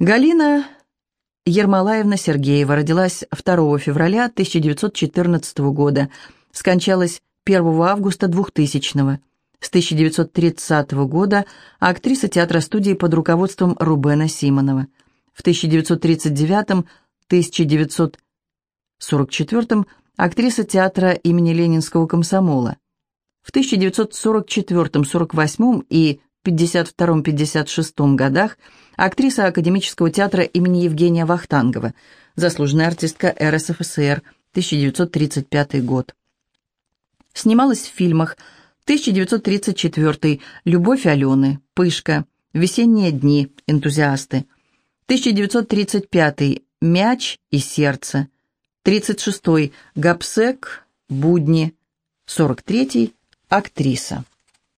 Галина Ермолаевна Сергеева родилась 2 февраля 1914 года, скончалась 1 августа 2000 С 1930 года актриса театра-студии под руководством Рубена Симонова. В 1939-1944 актриса театра имени Ленинского комсомола. В 1944-48 и 1952-1956 годах актриса Академического театра имени Евгения Вахтангова, заслуженная артистка РСФСР, 1935 год. Снималась в фильмах 1934 «Любовь Алены», «Пышка», «Весенние дни», «Энтузиасты», 1935 «Мяч и сердце», 36 «Гапсек», «Будни», 43 «Актриса».